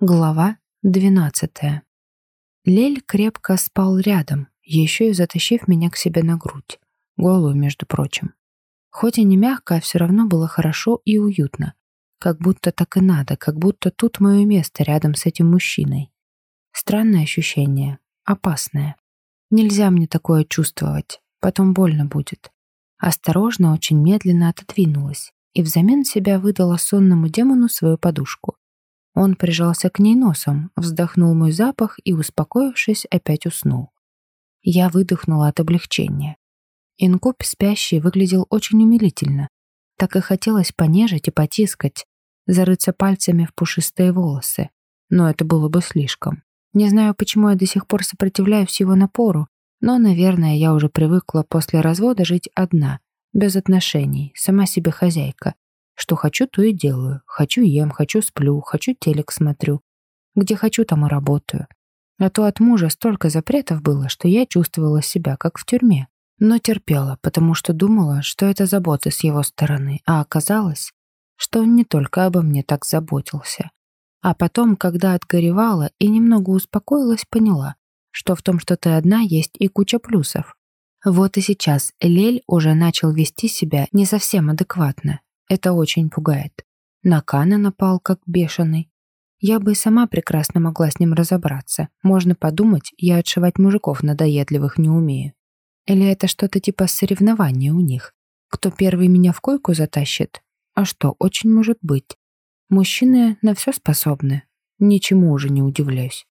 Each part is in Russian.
Глава двенадцатая. Лель крепко спал рядом, еще и затащив меня к себе на грудь, голую, между прочим. Хоть и не мягко, а все равно было хорошо и уютно. Как будто так и надо, как будто тут мое место рядом с этим мужчиной. Странное ощущение, опасное. Нельзя мне такое чувствовать, потом больно будет. Осторожно, очень медленно отодвинулась и взамен себя выдала сонному демону свою подушку. Он прижался к ней носом, вздохнул мой запах и, успокоившись, опять уснул. Я выдохнула от облегчения. Инкуб спящий выглядел очень умилительно. Так и хотелось понежить и потискать, зарыться пальцами в пушистые волосы. Но это было бы слишком. Не знаю, почему я до сих пор сопротивляюсь его напору, но, наверное, я уже привыкла после развода жить одна, без отношений, сама себе хозяйка, что хочу, то и делаю. Хочу ем, хочу сплю, хочу телек смотрю. Где хочу, там и работаю. А то от мужа столько запретов было, что я чувствовала себя как в тюрьме. Но терпела, потому что думала, что это забота с его стороны, а оказалось, что он не только обо мне так заботился. А потом, когда отгоревала и немного успокоилась, поняла, что в том, что ты одна, есть и куча плюсов. Вот и сейчас Лель уже начал вести себя не совсем адекватно, это очень пугает. На Кана напал, как бешеный. Я бы и сама прекрасно могла с ним разобраться. Можно подумать, я отшивать мужиков надоедливых не умею. Или это что-то типа соревнования у них? Кто первый меня в койку затащит? А что, очень может быть. Мужчины на все способны. Ничему уже не удивляюсь.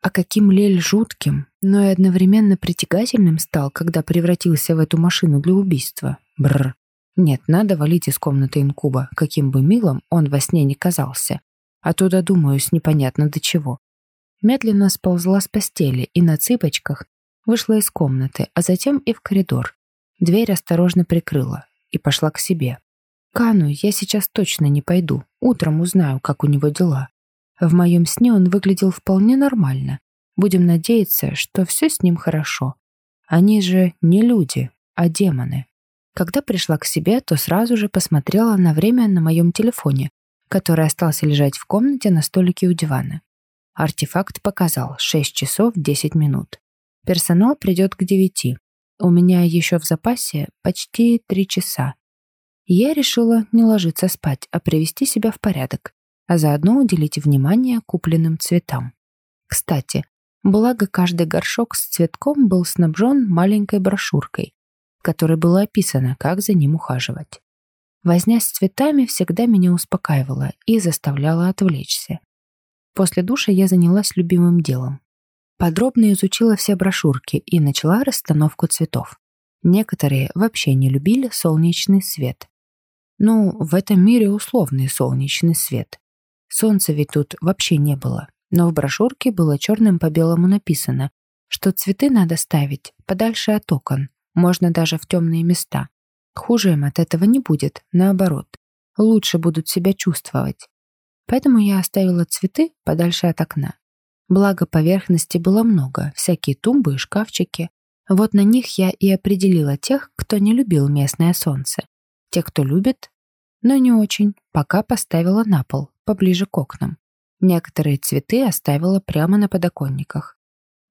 А каким Лель жутким, но и одновременно притягательным стал, когда превратился в эту машину для убийства. Бррр. Нет, надо валить из комнаты инкуба, каким бы милым он во сне не казался. А то додумаюсь непонятно до чего. Медленно сползла с постели и на цыпочках вышла из комнаты, а затем и в коридор. Дверь осторожно прикрыла и пошла к себе. Кану я сейчас точно не пойду, утром узнаю, как у него дела. В моем сне он выглядел вполне нормально. Будем надеяться, что все с ним хорошо. Они же не люди, а демоны. Когда пришла к себе, то сразу же посмотрела на время на моем телефоне, который остался лежать в комнате на столике у дивана. Артефакт показал 6 часов 10 минут. Персонал придет к 9. У меня еще в запасе почти 3 часа. Я решила не ложиться спать, а привести себя в порядок, а заодно уделить внимание купленным цветам. Кстати, благо каждый горшок с цветком был снабжен маленькой брошюркой, которой было описано, как за ним ухаживать. Возня с цветами всегда меня успокаивала и заставляла отвлечься. После душа я занялась любимым делом. Подробно изучила все брошюрки и начала расстановку цветов. Некоторые вообще не любили солнечный свет. Ну, в этом мире условный солнечный свет. Солнца ведь тут вообще не было. Но в брошюрке было черным по белому написано, что цветы надо ставить подальше от окон, можно даже в темные места. Хуже им от этого не будет, наоборот. Лучше будут себя чувствовать. Поэтому я оставила цветы подальше от окна. Благо поверхности было много, всякие тумбы и шкафчики. Вот на них я и определила тех, кто не любил местное солнце. Те, кто любит, но не очень, пока поставила на пол, поближе к окнам. Некоторые цветы оставила прямо на подоконниках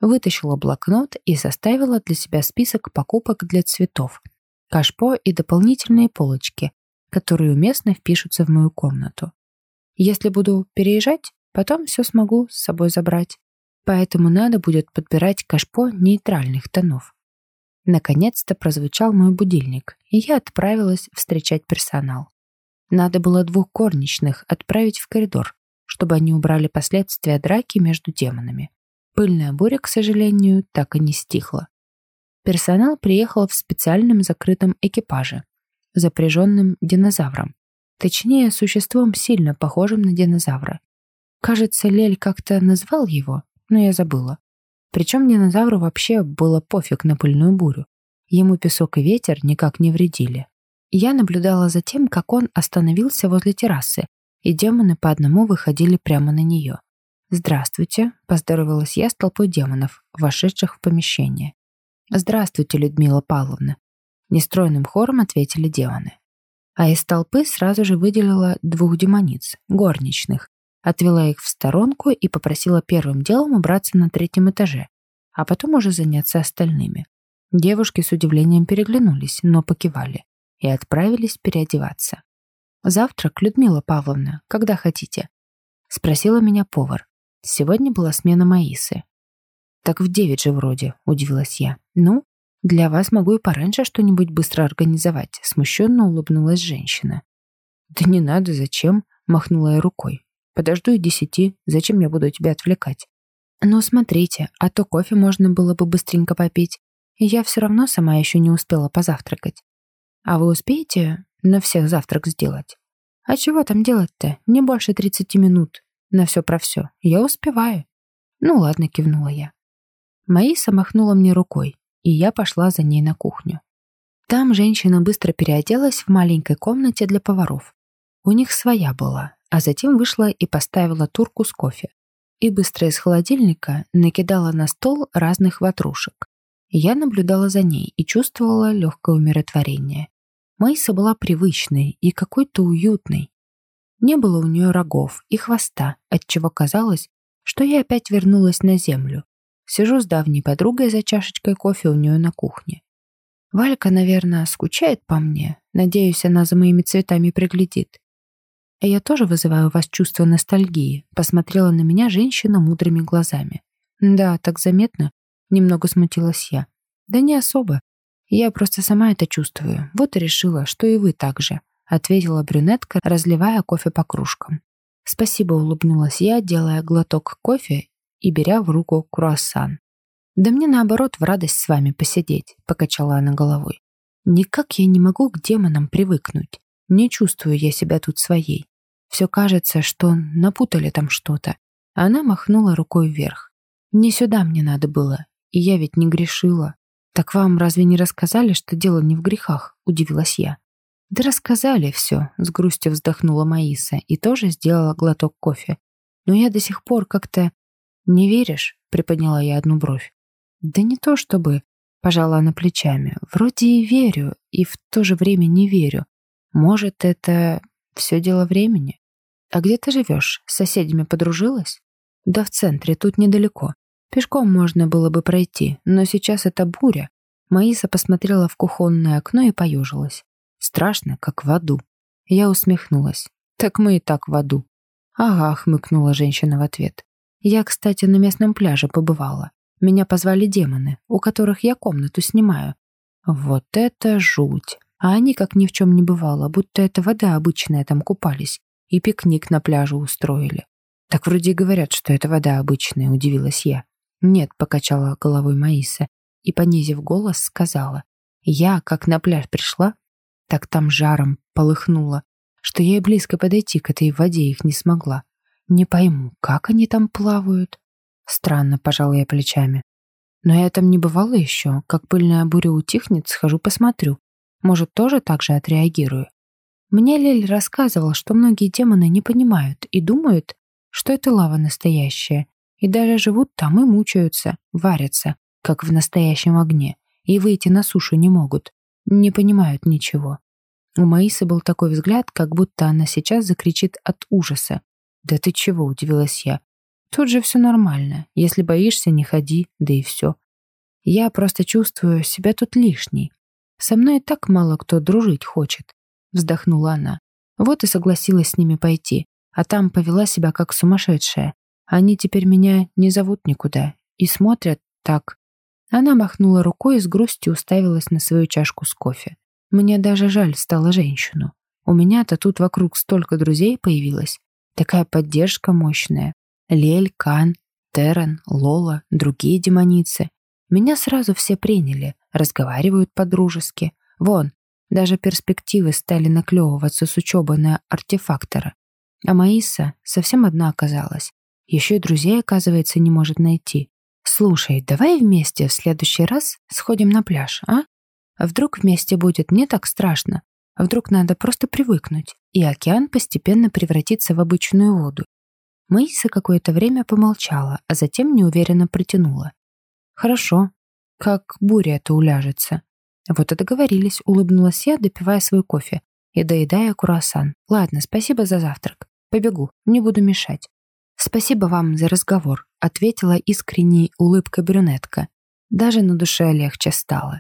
вытащила блокнот и составила для себя список покупок для цветов, кашпо и дополнительные полочки, которые уместно впишутся в мою комнату. Если буду переезжать, потом все смогу с собой забрать. Поэтому надо будет подбирать кашпо нейтральных тонов. Наконец-то прозвучал мой будильник, и я отправилась встречать персонал. Надо было двух горничных отправить в коридор, чтобы они убрали последствия драки между демонами. Пыльная буря, к сожалению, так и не стихла. Персонал приехал в специальном закрытом экипаже, запряженном динозавром. Точнее, существом сильно похожим на динозавра. Кажется, Лель как-то назвал его, но я забыла. Причем динозавру вообще было пофиг на пыльную бурю. Ему песок и ветер никак не вредили. Я наблюдала за тем, как он остановился возле террасы, и демоны по одному выходили прямо на нее. «Здравствуйте», — поздоровалась я с толпой демонов, вошедших в помещение. «Здравствуйте, Людмила Павловна», — нестройным хором ответили демоны. А из толпы сразу же выделила двух демониц, горничных, отвела их в сторонку и попросила первым делом убраться на третьем этаже, а потом уже заняться остальными. Девушки с удивлением переглянулись, но покивали и отправились переодеваться. «Завтрак, Людмила Павловна, когда хотите?» — спросила меня повар. Сегодня была смена Маисы. «Так в девять же вроде», — удивилась я. «Ну, для вас могу и пораньше что-нибудь быстро организовать», — смущенно улыбнулась женщина. «Да не надо, зачем?» — махнула я рукой. «Подожду и десяти, зачем я буду тебя отвлекать?» «Ну, смотрите, а то кофе можно было бы быстренько попить. Я все равно сама еще не успела позавтракать. А вы успеете на всех завтрак сделать? А чего там делать-то? Не больше тридцати минут. На все про все. Я успеваю». «Ну ладно», — кивнула я. Маиса махнула мне рукой, и я пошла за ней на кухню. Там женщина быстро переоделась в маленькой комнате для поваров. У них своя была, а затем вышла и поставила турку с кофе. И быстро из холодильника накидала на стол разных ватрушек. Я наблюдала за ней и чувствовала легкое умиротворение. Маиса была привычной и какой-то уютной. Не было у нее рогов и хвоста, отчего казалось, что я опять вернулась на землю. Сижу с давней подругой за чашечкой кофе у нее на кухне. Валька, наверное, скучает по мне. Надеюсь, она за моими цветами приглядит. А я тоже вызываю у вас чувство ностальгии. Посмотрела на меня женщина мудрыми глазами. Да, так заметно. Немного смутилась я. Да не особо. Я просто сама это чувствую. Вот и решила, что и вы так же. Ответила брюнетка, разливая кофе по кружкам. Спасибо, улыбнулась я, делая глоток кофе и беря в руку круассан. «Да мне, наоборот, в радость с вами посидеть», — покачала она головой. «Никак я не могу к демонам привыкнуть. Не чувствую я себя тут своей. Все кажется, что напутали там что-то». Она махнула рукой вверх. «Не сюда мне надо было, и я ведь не грешила». «Так вам разве не рассказали, что дело не в грехах?» — удивилась я. «Да рассказали все», — с грустью вздохнула Маиса и тоже сделала глоток кофе. «Но я до сих пор как-то...» «Не веришь?» — приподняла я одну бровь. Да не то чтобы, пожала она плечами. Вроде и верю, и в то же время не верю. Может, это все дело времени? А где ты живешь? С соседями подружилась? Да в центре, тут недалеко. Пешком можно было бы пройти, но сейчас это буря. Маиса посмотрела в кухонное окно и поежилась. Страшно, как в аду. Я усмехнулась. Так мы и так в аду. Ага, хмыкнула женщина в ответ. Я, кстати, на местном пляже побывала. Меня позвали демоны, у которых я комнату снимаю. Вот это жуть. А они, как ни в чем не бывало, будто это вода обычная там купались и пикник на пляже устроили. Так вроде говорят, что это вода обычная, удивилась я. Нет, покачала головой Маиса и, понизив голос, сказала. Я, как на пляж пришла, так там жаром полыхнуло, что я и близко подойти к этой воде их не смогла. Не пойму, как они там плавают. Странно, пожал я плечами. Но я там не бывала еще. Как пыльная буря утихнет, схожу посмотрю. Может, тоже так же отреагирую. Мне Лель рассказывал, что многие демоны не понимают и думают, что это лава настоящая, и даже живут там и мучаются, варятся, как в настоящем огне, и выйти на сушу не могут, не понимают ничего. У Маисы был такой взгляд, как будто она сейчас закричит от ужаса. «Да ты чего?» – удивилась я. Тут же все нормально. Если боишься, не ходи, да и все. Я просто чувствую себя тут лишней. Со мной и так мало кто дружить хочет. Вздохнула она. Вот и согласилась с ними пойти. А там повела себя как сумасшедшая. Они теперь меня не зовут никуда. И смотрят так. Она махнула рукой и с грустью уставилась на свою чашку с кофе. Мне даже жаль стало женщину. У меня-то тут вокруг столько друзей появилось. Такая поддержка мощная. Лель, Кан, Террен, Лола, другие демоницы. Меня сразу все приняли, разговаривают по-дружески. Вон, даже перспективы стали наклевываться с учебы на артефактора. А Маиса совсем одна оказалась. Еще и друзей, оказывается, не может найти. Слушай, давай вместе в следующий раз сходим на пляж, а? Вдруг вместе будет не так страшно? Вдруг надо просто привыкнуть, и океан постепенно превратится в обычную воду, Маиса какое-то время помолчала, а затем неуверенно протянула. «Хорошо. Как буря это уляжется». «Вот и договорились», — улыбнулась я, допивая свой кофе и доедая круассан. «Ладно, спасибо за завтрак. Побегу, не буду мешать». «Спасибо вам за разговор», — ответила искренней улыбкой брюнетка. Даже на душе легче стало.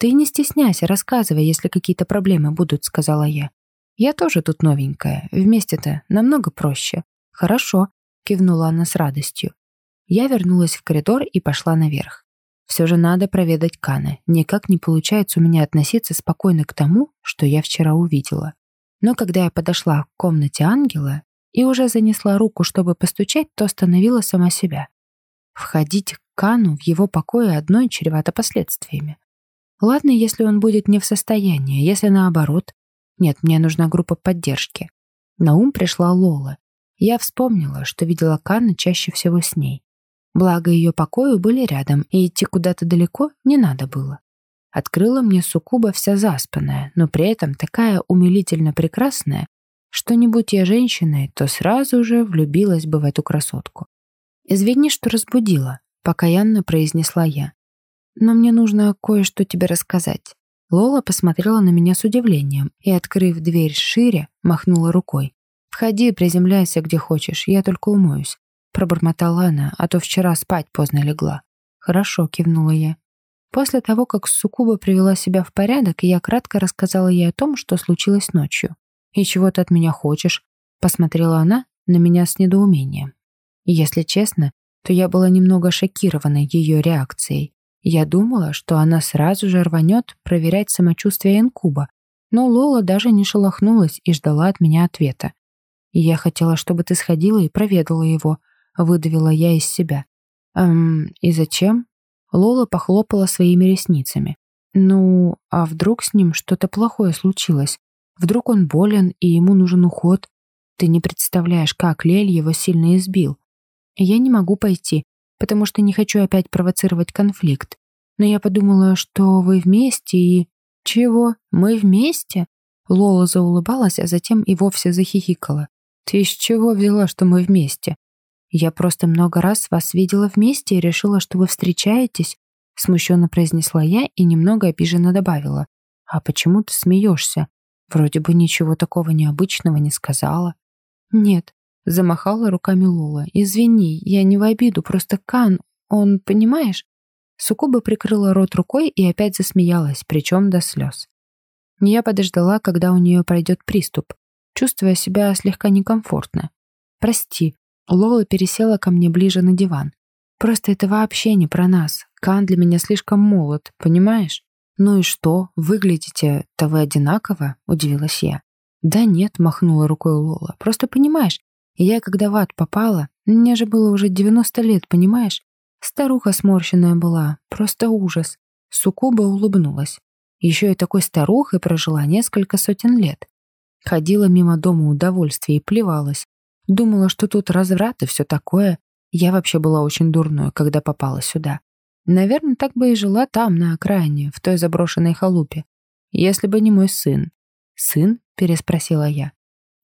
«Ты не стесняйся, рассказывай, если какие-то проблемы будут», — сказала я. «Я тоже тут новенькая. Вместе-то намного проще». «Хорошо», — кивнула она с радостью. Я вернулась в коридор и пошла наверх. Все же надо проведать Кана. Никак не получается у меня относиться спокойно к тому, что я вчера увидела. Но когда я подошла к комнате ангела и уже занесла руку, чтобы постучать, то остановила сама себя. Входить к Кану в его покое одной чревато последствиями. Ладно, если он будет не в состоянии, если наоборот. Нет, мне нужна группа поддержки. На ум пришла Лола. Я вспомнила, что видела Кана чаще всего с ней. Благо, ее покои были рядом, и идти куда-то далеко не надо было. Открыла мне суккуба вся заспанная, но при этом такая умилительно прекрасная, что не будь я женщиной, то сразу же влюбилась бы в эту красотку. «Извини, что разбудила», — покаянно произнесла я. «Но мне нужно кое-что тебе рассказать». Лола посмотрела на меня с удивлением и, открыв дверь шире, махнула рукой. «Входи, приземляйся где хочешь, я только умоюсь. Пробормотала она, а то вчера спать поздно легла. Хорошо, кивнула я. После того, как Сукуба привела себя в порядок, я кратко рассказала ей о том, что случилось ночью. «И чего ты от меня хочешь?» Посмотрела она на меня с недоумением. Если честно, то я была немного шокирована ее реакцией. Я думала, что она сразу же рванет проверять самочувствие инкуба, но Лола даже не шелохнулась и ждала от меня ответа. «Я хотела, чтобы ты сходила и проведала его», выдавила я из себя. «Эм, и зачем?» Лола похлопала своими ресницами. «Ну, а вдруг с ним что-то плохое случилось? Вдруг он болен, и ему нужен уход? Ты не представляешь, как Лель его сильно избил. Я не могу пойти, потому что не хочу опять провоцировать конфликт. Но я подумала, что вы вместе и... Чего? Мы вместе? Лола заулыбалась, а затем и вовсе захихикала. Ты из чего взяла, что мы вместе? «Я просто много раз вас видела вместе и решила, что вы встречаетесь», смущенно произнесла я и немного обиженно добавила. «А почему ты смеешься? Вроде бы ничего такого необычного не сказала». «Нет», — замахала руками Лола. «Извини, я не в обиду, просто Кан, он, понимаешь?» Сукуба прикрыла рот рукой и опять засмеялась, причем до слез. Я подождала, когда у нее пройдет приступ, чувствуя себя слегка некомфортно. «Прости», Лола пересела ко мне ближе на диван. «Просто это вообще не про нас. Кан для меня слишком молод, понимаешь?» «Ну и что, выглядите-то вы одинаково?» – удивилась я. «Да нет», – махнула рукой Лола. «Просто понимаешь, я когда в ад попала, мне же было уже 90 лет, понимаешь? Старуха сморщенная была, просто ужас». Сукуба улыбнулась. Еще и такой старухой прожила несколько сотен лет. Ходила мимо дома удовольствия и плевалась. Думала, что тут разврат и все такое. Я вообще была очень дурной, когда попала сюда. Наверное, так бы и жила там, на окраине, в той заброшенной халупе. Если бы не мой сын. «Сын?» – переспросила я.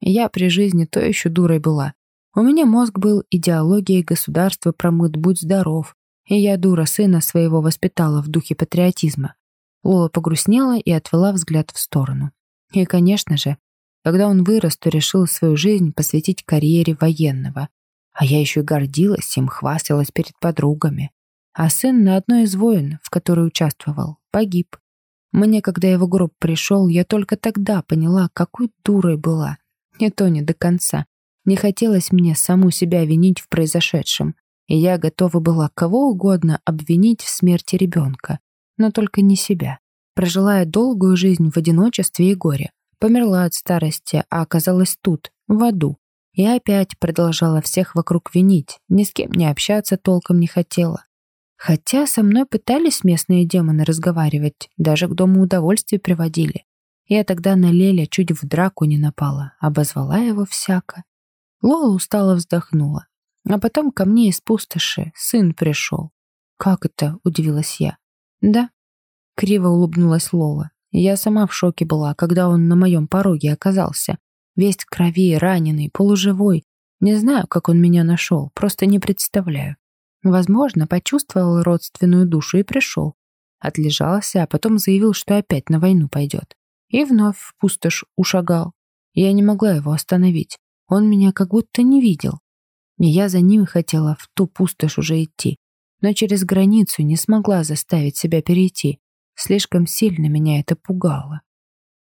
Я при жизни то еще дурой была. У меня мозг был идеологией государства промыт «Будь здоров», и я дура сына своего воспитала в духе патриотизма. Лола погрустнела и отвела взгляд в сторону. И, конечно же, когда он вырос, то решил свою жизнь посвятить карьере военного. А я еще и гордилась им, хвасталась перед подругами. А сын на одной из войн, в которой участвовал, погиб. Мне, когда его гроб пришел, я только тогда поняла, какой дурой была. Не то не до конца. Не хотелось мне саму себя винить в произошедшем. И я готова была кого угодно обвинить в смерти ребенка. Но только не себя. Прожила я долгую жизнь в одиночестве и горе. Померла от старости, а оказалась тут, в аду. И опять продолжала всех вокруг винить, ни с кем не общаться толком не хотела. Хотя со мной пытались местные демоны разговаривать, даже к дому удовольствия приводили. Я тогда на Леля чуть в драку не напала, обозвала его всяко. Лола устало вздохнула. А потом ко мне из пустоши сын пришел. «Как это?» – удивилась я. «Да». Криво улыбнулась Лола. Я сама в шоке была, когда он на моем пороге оказался. Весь в крови, раненый, полуживой. Не знаю, как он меня нашел, просто не представляю. Возможно, почувствовал родственную душу и пришел. Отлежался, а потом заявил, что опять на войну пойдет. И вновь в пустошь ушагал. Я не могла его остановить. Он меня как будто не видел. И я за ними хотела в ту пустошь уже идти, но через границу не смогла заставить себя перейти. Слишком сильно меня это пугало.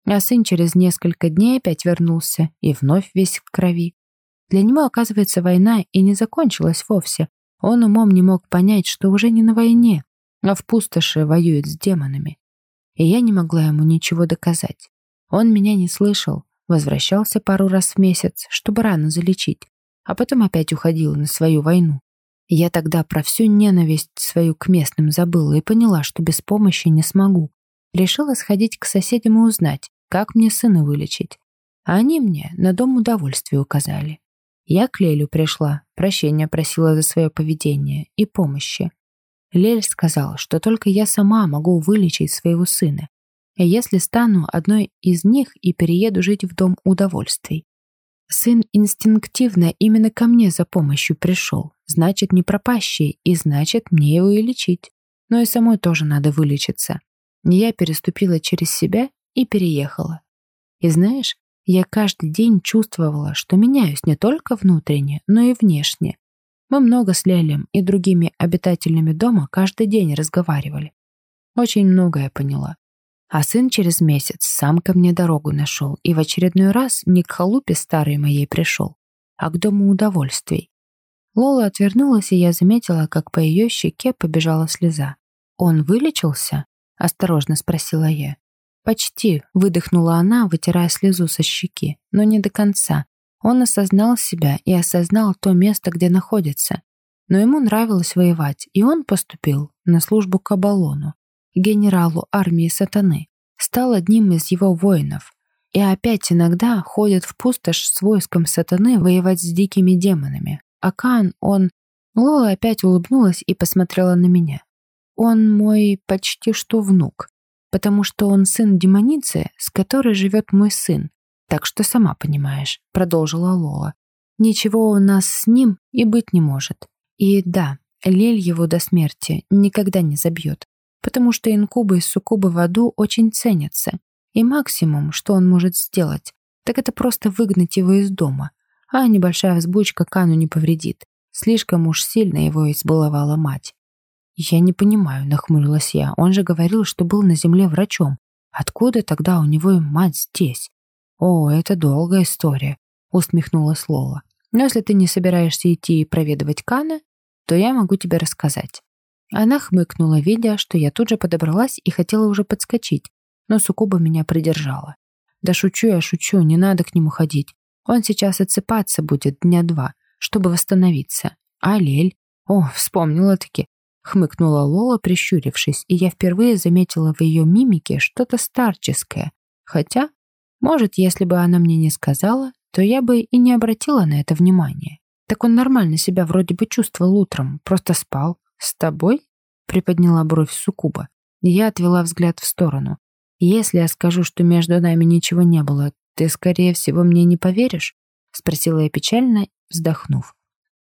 А сын через несколько дней опять вернулся и вновь весь в крови. Для него, оказывается, война и не закончилась вовсе. Он умом не мог понять, что уже не на войне, а в пустоши воюет с демонами. И я не могла ему ничего доказать. Он меня не слышал, возвращался пару раз в месяц, чтобы рано залечить, а потом опять уходил на свою войну. Я тогда про всю ненависть свою к местным забыла и поняла, что без помощи не смогу. Решила сходить к соседям и узнать, как мне сына вылечить. А они мне на дом удовольствия указали. Я к Лелю пришла, прощения просила за свое поведение и помощи. Лель сказала, что только я сама могу вылечить своего сына, если стану одной из них и перееду жить в дом удовольствий. Сын инстинктивно именно ко мне за помощью пришел, значит, не пропащий, и значит, мне его и лечить. Но и самой тоже надо вылечиться. Я переступила через себя и переехала. И знаешь, я каждый день чувствовала, что меняюсь не только внутренне, но и внешне. Мы много с Лелем и другими обитателями дома каждый день разговаривали. Очень многое поняла. А сын через месяц сам ко мне дорогу нашел и в очередной раз не к халупе старой моей пришел, а к дому удовольствий. Лола отвернулась, и я заметила, как по ее щеке побежала слеза. «Он вылечился?» – осторожно спросила я. «Почти», – выдохнула она, вытирая слезу со щеки, но не до конца. Он осознал себя и осознал то место, где находится. Но ему нравилось воевать, и он поступил на службу к Абалону генералу армии сатаны, стал одним из его воинов. И опять иногда ходит в пустошь с войском сатаны воевать с дикими демонами. А Кан, он... Лола опять улыбнулась и посмотрела на меня. Он мой почти что внук, потому что он сын демоницы, с которой живет мой сын. Так что сама понимаешь, продолжила Лола. Ничего у нас с ним и быть не может. И да, Лель его до смерти никогда не забьет потому что инкубы и суккубы в аду очень ценятся, и максимум, что он может сделать, так это просто выгнать его из дома, а небольшая взбучка Кану не повредит. Слишком уж сильно его избаловала мать. «Я не понимаю», — нахмурилась я. «Он же говорил, что был на земле врачом. Откуда тогда у него и мать здесь?» «О, это долгая история», — усмехнулась Лола. «Но если ты не собираешься идти и проведывать Кана, то я могу тебе рассказать. Она хмыкнула, видя, что я тут же подобралась и хотела уже подскочить, но Сукуба меня придержала. «Да шучу я, шучу, не надо к нему ходить. Он сейчас отсыпаться будет дня два, чтобы восстановиться. А Лель? О, вспомнила-таки». Хмыкнула Лола, прищурившись, и я впервые заметила в ее мимике что-то старческое. Хотя, может, если бы она мне не сказала, то я бы и не обратила на это внимания. Так он нормально себя вроде бы чувствовал утром, просто спал, «С тобой?» — приподняла бровь Сукуба. Я отвела взгляд в сторону. «Если я скажу, что между нами ничего не было, ты, скорее всего, мне не поверишь?» — спросила я печально, вздохнув.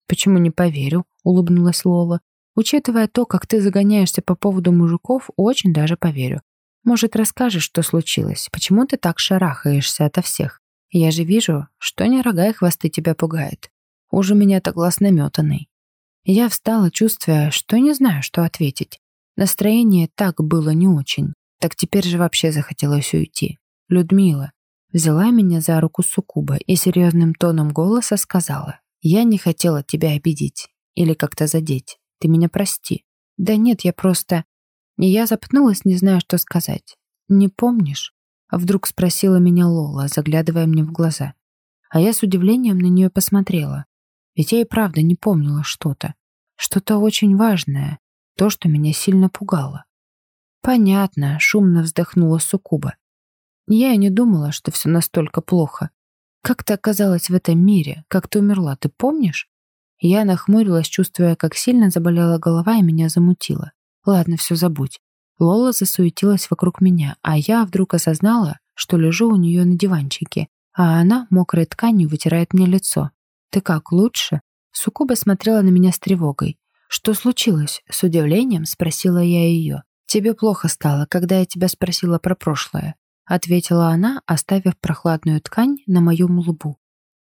«Почему не поверю?» — улыбнулась Лола. «Учитывая то, как ты загоняешься по поводу мужиков, очень даже поверю. Может, расскажешь, что случилось? Почему ты так шарахаешься ото всех? Я же вижу, что не рога и хвосты тебя пугают. Уж у меня-то глаз наметанный». Я встала, чувствуя, что не знаю, что ответить. Настроение так было не очень. Так теперь же вообще захотелось уйти. Людмила взяла меня за руку Сукуба и серьезным тоном голоса сказала, «Я не хотела тебя обидеть или как-то задеть. Ты меня прости». «Да нет, я просто...» Я запнулась, не зная, что сказать. «Не помнишь?» А вдруг спросила меня Лола, заглядывая мне в глаза. А я с удивлением на нее посмотрела. Ведь я и правда не помнила что-то. Что-то очень важное. То, что меня сильно пугало. «Понятно», — шумно вздохнула Сукуба. «Я и не думала, что все настолько плохо. Как ты оказалась в этом мире? Как ты умерла, ты помнишь?» Я нахмурилась, чувствуя, как сильно заболела голова и меня замутило. «Ладно, все забудь». Лола засуетилась вокруг меня, а я вдруг осознала, что лежу у нее на диванчике, а она мокрой тканью вытирает мне лицо. «Ты как, лучше?» Сукуба смотрела на меня с тревогой. «Что случилось?» — с удивлением спросила я ее. «Тебе плохо стало, когда я тебя спросила про прошлое», — ответила она, оставив прохладную ткань на моем лбу.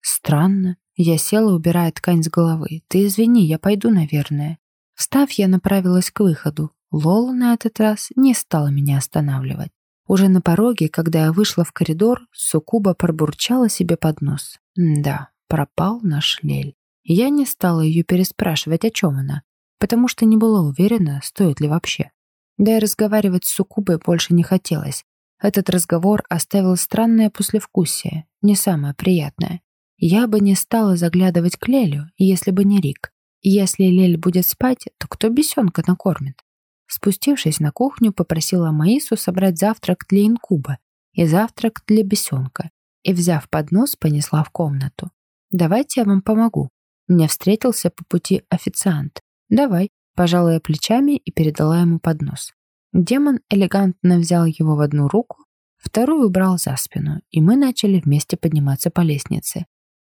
«Странно. Я села, убирая ткань с головы. «Ты извини, я пойду, наверное». Встав, я направилась к выходу. Лола на этот раз не стала меня останавливать. Уже на пороге, когда я вышла в коридор, Сукуба пробурчала себе под нос. Да, пропал наш Лель. Я не стала ее переспрашивать, о чем она, потому что не была уверена, стоит ли вообще. Да и разговаривать с Сукубой больше не хотелось. Этот разговор оставил странное послевкусие, не самое приятное. Я бы не стала заглядывать к Лелю, если бы не Рик. Если Лель будет спать, то кто бесенка накормит? Спустившись на кухню, попросила Маису собрать завтрак для инкуба и завтрак для бесенка, и, взяв поднос, понесла в комнату. «Давайте я вам помогу». Мне встретился по пути официант. «Давай», пожала я плечами и передала ему поднос. Демон элегантно взял его в одну руку, вторую убрал за спину, и мы начали вместе подниматься по лестнице.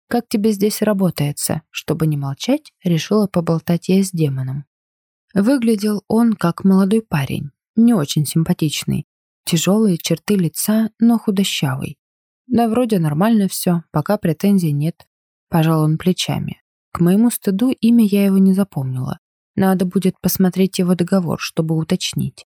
«Как тебе здесь работается?» Чтобы не молчать, решила поболтать я с демоном. Выглядел он как молодой парень, не очень симпатичный. Тяжелые черты лица, но худощавый. Да вроде нормально все, пока претензий нет. Пожал он плечами. К моему стыду имя я его не запомнила. Надо будет посмотреть его договор, чтобы уточнить.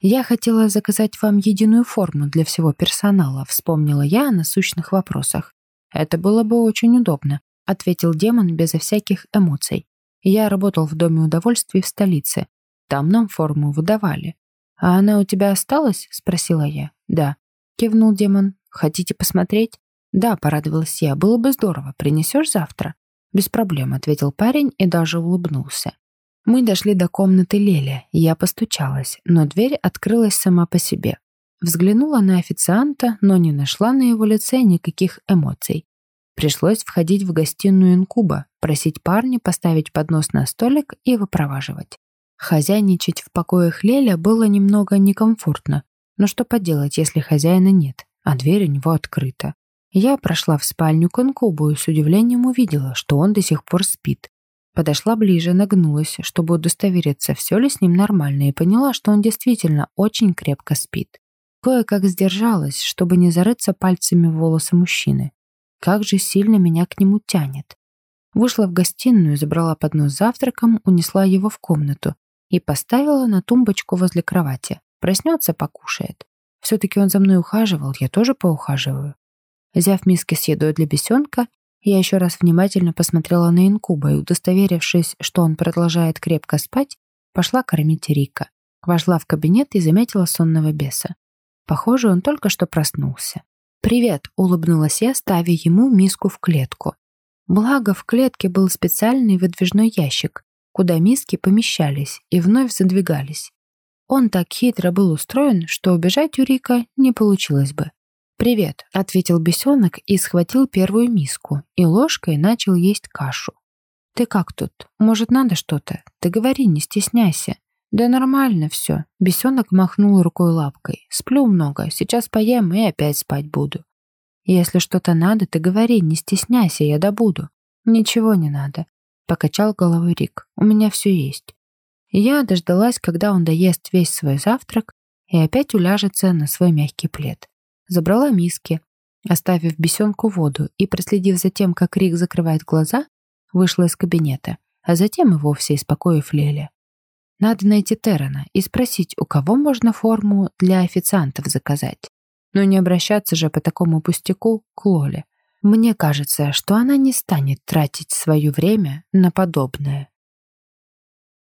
«Я хотела заказать вам единую форму для всего персонала», вспомнила я о насущных вопросах. «Это было бы очень удобно», ответил демон безо всяких эмоций. Я работал в Доме удовольствий в столице. Там нам форму выдавали. «А она у тебя осталась?» — спросила я. «Да», — кивнул демон. «Хотите посмотреть?» «Да», — порадовалась я. «Было бы здорово. Принесешь завтра?» «Без проблем», — ответил парень и даже улыбнулся. Мы дошли до комнаты Лели. Я постучалась, но дверь открылась сама по себе. Взглянула на официанта, но не нашла на его лице никаких эмоций. Пришлось входить в гостиную инкуба, просить парня поставить поднос на столик и выпроваживать. Хозяйничать в покоях Леля было немного некомфортно. Но что поделать, если хозяина нет, а дверь у него открыта. Я прошла в спальню к инкубу и с удивлением увидела, что он до сих пор спит. Подошла ближе, нагнулась, чтобы удостовериться, все ли с ним нормально, и поняла, что он действительно очень крепко спит. Кое-как сдержалась, чтобы не зарыться пальцами в волосы мужчины. Как же сильно меня к нему тянет. Вышла в гостиную, забрала поднос с завтраком, унесла его в комнату и поставила на тумбочку возле кровати. Проснется, покушает. Все-таки он за мной ухаживал, я тоже поухаживаю. Взяв миски с едой для бесенка, я еще раз внимательно посмотрела на инкуба и, удостоверившись, что он продолжает крепко спать, пошла кормить Рика. Вошла в кабинет и заметила сонного беса. Похоже, он только что проснулся. «Привет!» — улыбнулась я, ставя ему миску в клетку. Благо, в клетке был специальный выдвижной ящик, куда миски помещались и вновь задвигались. Он так хитро был устроен, что убежать у Рика не получилось бы. «Привет», — ответил бесенок и схватил первую миску и ложкой начал есть кашу. «Ты как тут? Может, надо что-то? Ты говори, не стесняйся». «Да нормально все». Бесенок махнул рукой лапкой. «Сплю много, сейчас поем и опять спать буду». «Если что-то надо, ты говори, не стесняйся, я добуду». «Ничего не надо», — покачал головой Рик. «У меня все есть». Я дождалась, когда он доест весь свой завтрак и опять уляжется на свой мягкий плед. Забрала миски, оставив бесенку воду и, проследив за тем, как Рик закрывает глаза, вышла из кабинета, а затем и вовсе из покоев Леля. Надо найти Террена и спросить, у кого можно форму для официантов заказать. Но не обращаться же по такому пустяку к Лоле. Мне кажется, что она не станет тратить свое время на подобное.